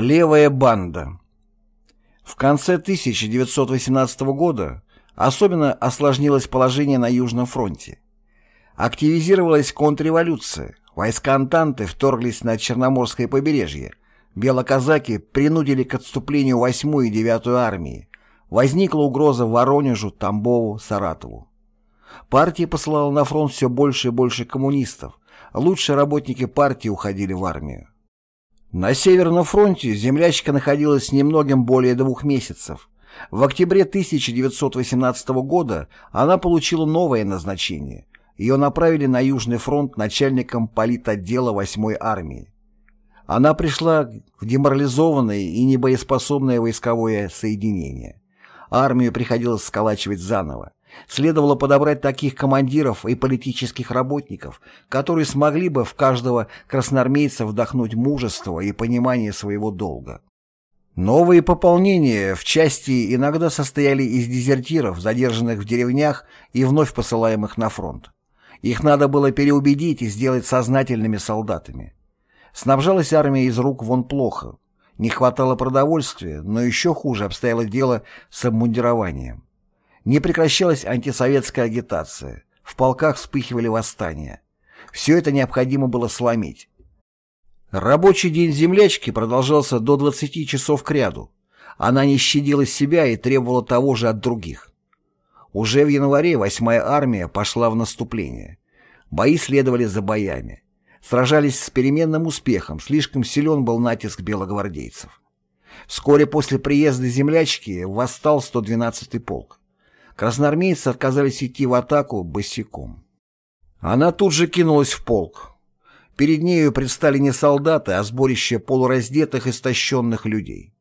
Левая банда В конце 1918 года особенно осложнилось положение на Южном фронте. Активизировалась контрреволюция, войска Антанты вторглись на Черноморское побережье, белоказаки принудили к отступлению 8-ю и 9-ю армии, возникла угроза Воронежу, Тамбову, Саратову. Партия посылала на фронт все больше и больше коммунистов, лучшие работники партии уходили в армию. На Северном фронте землячка находилась немногим более двух месяцев. В октябре 1918 года она получила новое назначение. Ее направили на Южный фронт начальником политотдела 8-й армии. Она пришла в деморализованное и небоеспособное войсковое соединение. Армию приходилось сколачивать заново. Следовало подобрать таких командиров и политических работников, которые смогли бы в каждого красноармейца вдохнуть мужество и понимание своего долга. Новые пополнения в части иногда состояли из дезертиров, задержанных в деревнях и вновь посылаемых на фронт. Их надо было переубедить и сделать сознательными солдатами. Снабжалась армия из рук вон плохо. Не хватало продовольствия, но еще хуже обстояло дело с обмундированием. Не прекращалась антисоветская агитация. В полках вспыхивали восстания. Все это необходимо было сломить. Рабочий день землячки продолжался до 20 часов кряду. Она не щадила себя и требовала того же от других. Уже в январе 8-я армия пошла в наступление. Бои следовали за боями. Сражались с переменным успехом, слишком силен был натиск белогвардейцев. Вскоре после приезда землячки восстал 112-й полк. Красноармейцы отказались идти в атаку босиком. Она тут же кинулась в полк. Перед нею предстали не солдаты, а сборище полураздетых, истощенных людей.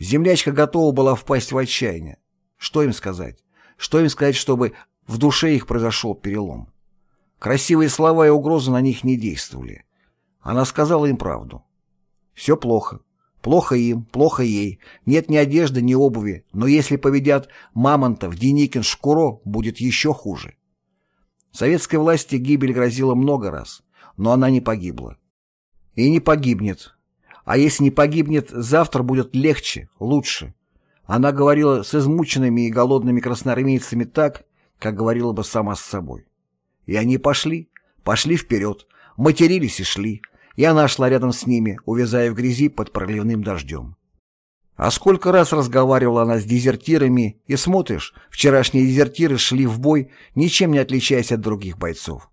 Землячка готова была впасть в отчаяние. Что им сказать? Что им сказать, чтобы в душе их произошел перелом? Красивые слова и угрозы на них не действовали. Она сказала им правду. Все плохо. Плохо им, плохо ей, нет ни одежды, ни обуви, но если победят Мамонтов, Деникин, Шкуро, будет еще хуже. Советской власти гибель грозила много раз, но она не погибла. И не погибнет. А если не погибнет, завтра будет легче, лучше. Она говорила с измученными и голодными красноармейцами так, как говорила бы сама с собой. И они пошли, пошли вперед, матерились и шли, и она шла рядом с ними, увязая в грязи под проливным дождем. А сколько раз разговаривала она с дезертирами, и смотришь, вчерашние дезертиры шли в бой, ничем не отличаясь от других бойцов.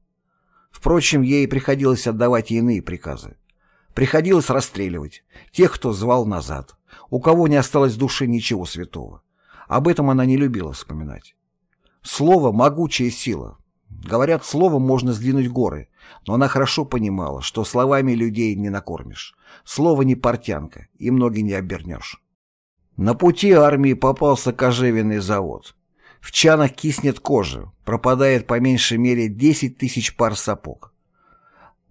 Впрочем, ей приходилось отдавать иные приказы. Приходилось расстреливать тех, кто звал назад, у кого не осталось в душе ничего святого. Об этом она не любила вспоминать. Слово — могучая сила. Говорят, словом можно сдвинуть горы, но она хорошо понимала, что словами людей не накормишь. Слово не портянка, и многие не обернешь. На пути армии попался кожевенный завод. В чанах киснет кожа, пропадает по меньшей мере 10 тысяч пар сапог.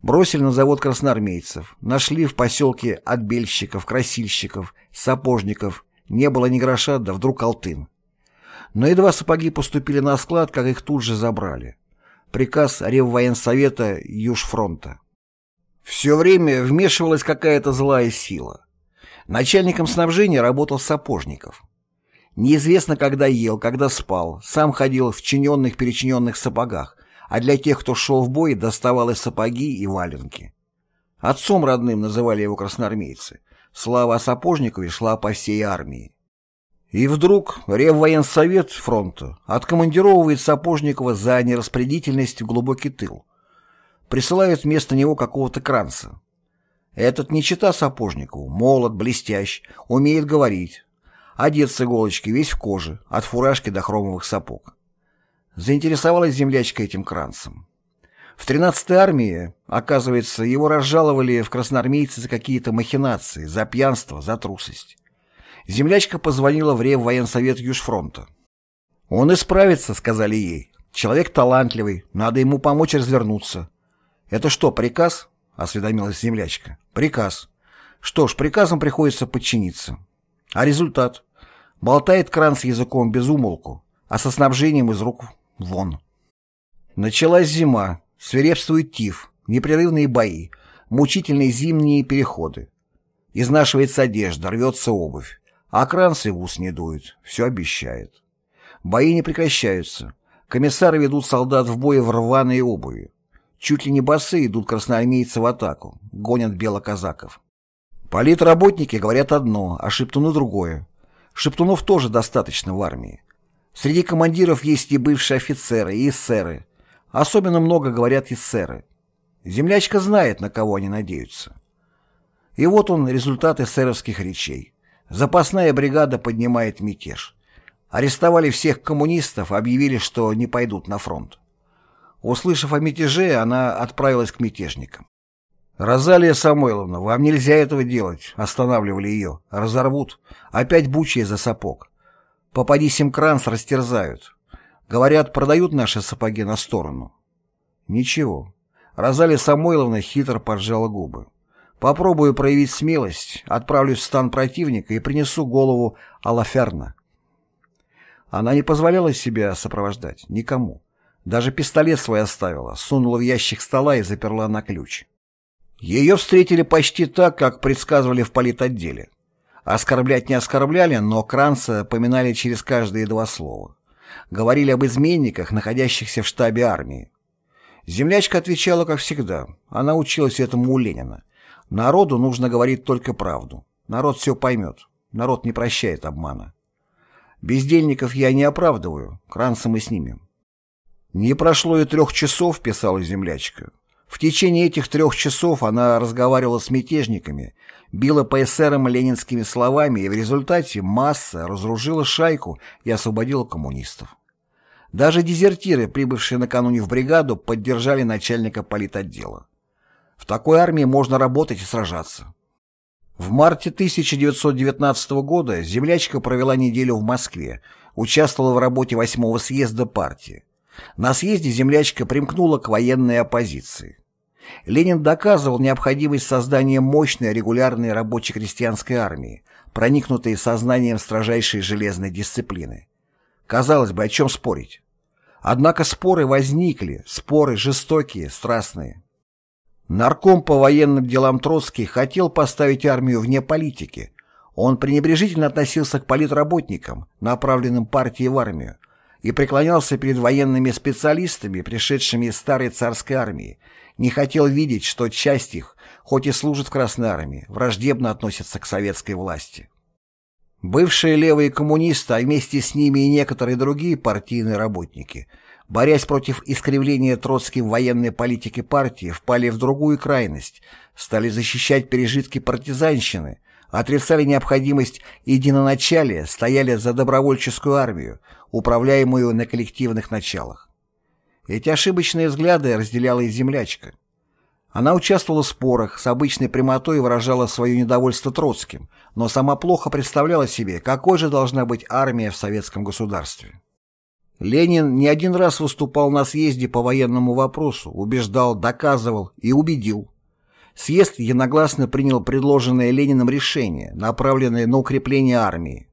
Бросили на завод красноармейцев, нашли в поселке отбельщиков, красильщиков, сапожников, не было ни гроша, да вдруг алтын. Но едва сапоги поступили на склад, как их тут же забрали приказ Реввоенсовета Южфронта. Все время вмешивалась какая-то злая сила. Начальником снабжения работал Сапожников. Неизвестно, когда ел, когда спал, сам ходил в чиненных-перечиненных сапогах, а для тех, кто шел в бой, доставалось сапоги и валенки. Отцом родным называли его красноармейцы. Слава о Сапожникове шла по всей армии. И вдруг Реввоенсовет фронта откомандировывает Сапожникова за нераспределительность в глубокий тыл. Присылают вместо него какого-то кранца. Этот не чита Сапожникову, молод, блестящ, умеет говорить. Одет с иголочки, весь в коже, от фуражки до хромовых сапог. Заинтересовалась землячка этим кранцем. В 13-й армии, оказывается, его разжаловали в красноармейцы за какие-то махинации, за пьянство, за трусость. Землячка позвонила в Реввоенсовет Южфронта. «Он исправится», — сказали ей. «Человек талантливый, надо ему помочь развернуться». «Это что, приказ?» — осведомилась землячка. «Приказ. Что ж, приказом приходится подчиниться. А результат? Болтает кран с языком без умолку, а со снабжением из рук вон». Началась зима, свирепствует тиф, непрерывные бои, мучительные зимние переходы. Изнашивается одежда, рвется обувь. А кранцы в ус не дуют, все обещает. Бои не прекращаются. Комиссары ведут солдат в бой в рваные обуви. Чуть ли не басы идут красноармейцы в атаку, гонят белоказаков. Политработники говорят одно, а шептуны другое. Шептунов тоже достаточно в армии. Среди командиров есть и бывшие офицеры, и эсеры. Особенно много говорят эсеры. Землячка знает, на кого они надеются. И вот он, результат эсеровских речей. Запасная бригада поднимает мятеж. Арестовали всех коммунистов, объявили, что не пойдут на фронт. Услышав о мятеже, она отправилась к мятежникам. «Розалия Самойловна, вам нельзя этого делать», — останавливали ее. «Разорвут. Опять бучья за сапог. Попади Симкранс, растерзают. Говорят, продают наши сапоги на сторону». Ничего. Розалия Самойловна хитро поджала губы. «Попробую проявить смелость, отправлюсь в стан противника и принесу голову Алаферна». Она не позволяла себя сопровождать никому. Даже пистолет свой оставила, сунула в ящик стола и заперла на ключ. Ее встретили почти так, как предсказывали в политотделе. Оскорблять не оскорбляли, но Кранца поминали через каждые два слова. Говорили об изменниках, находящихся в штабе армии. Землячка отвечала, как всегда. Она училась этому у Ленина. Народу нужно говорить только правду. Народ все поймет. Народ не прощает обмана. Бездельников я не оправдываю, Кранца мы снимем. Не прошло и трех часов, писала землячка. В течение этих трех часов она разговаривала с мятежниками, била по эсерам ленинскими словами и в результате масса разоружила шайку и освободила коммунистов. Даже дезертиры, прибывшие накануне в бригаду, поддержали начальника политотдела. В такой армии можно работать и сражаться. В марте 1919 года землячка провела неделю в Москве, участвовала в работе восьмого съезда партии. На съезде землячка примкнула к военной оппозиции. Ленин доказывал необходимость создания мощной регулярной рабоче-крестьянской армии, проникнутой сознанием строжайшей железной дисциплины. Казалось бы, о чем спорить? Однако споры возникли, споры жестокие, страстные. Нарком по военным делам Троцкий хотел поставить армию вне политики. Он пренебрежительно относился к политработникам, направленным партией в армию, и преклонялся перед военными специалистами, пришедшими из старой царской армии, не хотел видеть, что часть их, хоть и служит в Красной армии, враждебно относится к советской власти. Бывшие левые коммунисты, а вместе с ними и некоторые другие партийные работники, борясь против искривления Троцким военной политики партии, впали в другую крайность, стали защищать пережитки партизанщины, отрицали необходимость единоначалия, стояли за добровольческую армию, управляемую на коллективных началах. Эти ошибочные взгляды разделяла и землячка. Она участвовала в спорах, с обычной прямотой выражала свое недовольство Троцким, но сама плохо представляла себе, какой же должна быть армия в советском государстве. Ленин не один раз выступал на съезде по военному вопросу, убеждал, доказывал и убедил. Съезд единогласно принял предложенное Лениным решение, направленное на укрепление армии.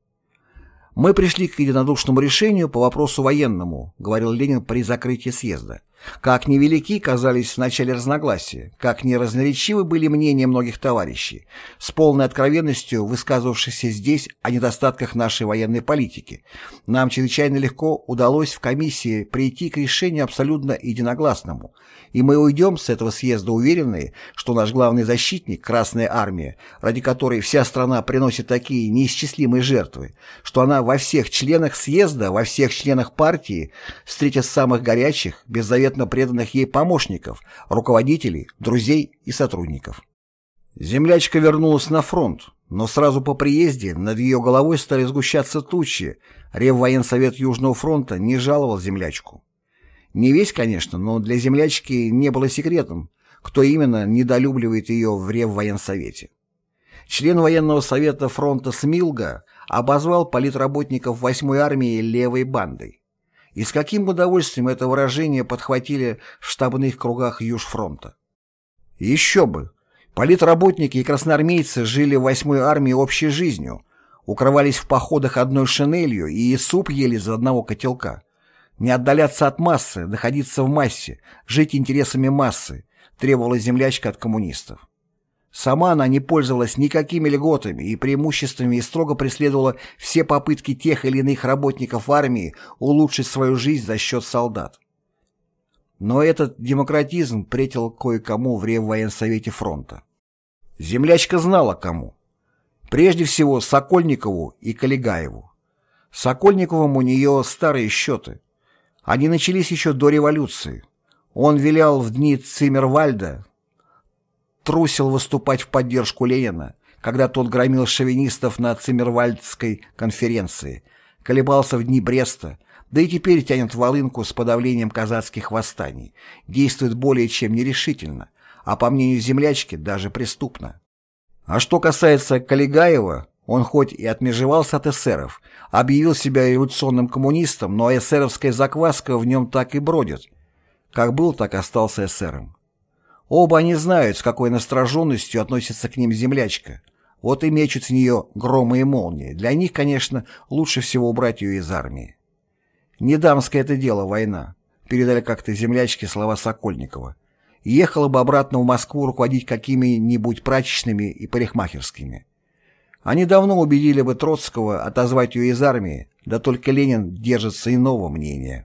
«Мы пришли к единодушному решению по вопросу военному», говорил Ленин при закрытии съезда. Как невелики казались в начале разногласия, как неразноречивы были мнения многих товарищей, с полной откровенностью высказывавшихся здесь о недостатках нашей военной политики, нам чрезвычайно легко удалось в комиссии прийти к решению абсолютно единогласному, и мы уйдем с этого съезда уверенные, что наш главный защитник, Красная Армия, ради которой вся страна приносит такие неисчислимые жертвы, что она во всех членах съезда, во всех членах партии встретит самых горячих, беззаветных беззаветно преданных ей помощников, руководителей, друзей и сотрудников. Землячка вернулась на фронт, но сразу по приезде над ее головой стали сгущаться тучи. Реввоенсовет Южного фронта не жаловал землячку. Не весь, конечно, но для землячки не было секретом, кто именно недолюбливает ее в Реввоенсовете. Член военного совета фронта Смилга обозвал политработников 8-й армии левой бандой. И с каким удовольствием это выражение подхватили в штабных кругах Южфронта. Еще бы! Политработники и красноармейцы жили в 8-й армии общей жизнью, укрывались в походах одной шинелью и суп ели из одного котелка. Не отдаляться от массы, находиться в массе, жить интересами массы, требовала землячка от коммунистов. Сама она не пользовалась никакими льготами и преимуществами и строго преследовала все попытки тех или иных работников армии улучшить свою жизнь за счет солдат. Но этот демократизм претил кое-кому в Реввоенсовете фронта. Землячка знала кому. Прежде всего Сокольникову и Калигаеву. Сокольниковым у нее старые счеты. Они начались еще до революции. Он вилял в дни Циммервальда, трусил выступать в поддержку Ленина, когда тот громил шовинистов на Циммервальдской конференции, колебался в дни Бреста, да и теперь тянет волынку с подавлением казацких восстаний, действует более чем нерешительно, а по мнению землячки даже преступно. А что касается Калигаева, он хоть и отмежевался от эсеров, объявил себя революционным коммунистом, но эсеровская закваска в нем так и бродит. Как был, так остался эсером. Оба они знают, с какой настороженностью относится к ним землячка. Вот и мечут в нее громы и молнии. Для них, конечно, лучше всего убрать ее из армии. Не дамское это дело война, передали как-то землячки слова Сокольникова. Ехала бы обратно в Москву руководить какими-нибудь прачечными и парикмахерскими. Они давно убедили бы Троцкого отозвать ее из армии, да только Ленин держится иного мнения.